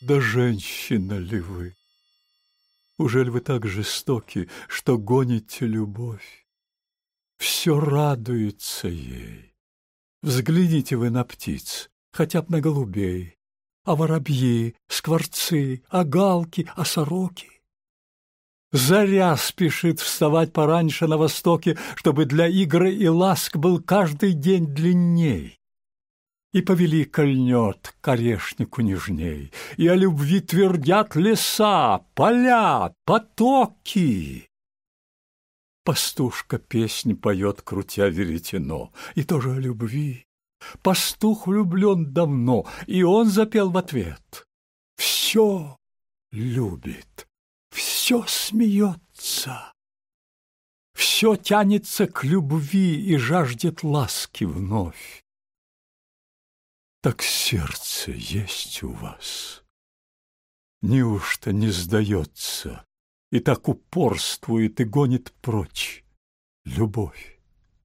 Да женщина ли вы? Ужель вы так жестоки, что гоните любовь? Все радуется ей. Взгляните вы на птиц, хотя бы на голубей, а воробьи, скворцы, а галки, а сороки. Заря спешит вставать пораньше на востоке, чтобы для игры и ласк был каждый день длинней. И повели кольнет к орешнику нежней, И о любви твердят леса, поля, потоки. Пастушка песнь поет, крутя веретено, И тоже о любви. Пастух влюблен давно, и он запел в ответ. Все любит, все смеется. Все тянется к любви и жаждет ласки вновь так сердце есть у вас. Неужто не сдается и так упорствует и гонит прочь любовь?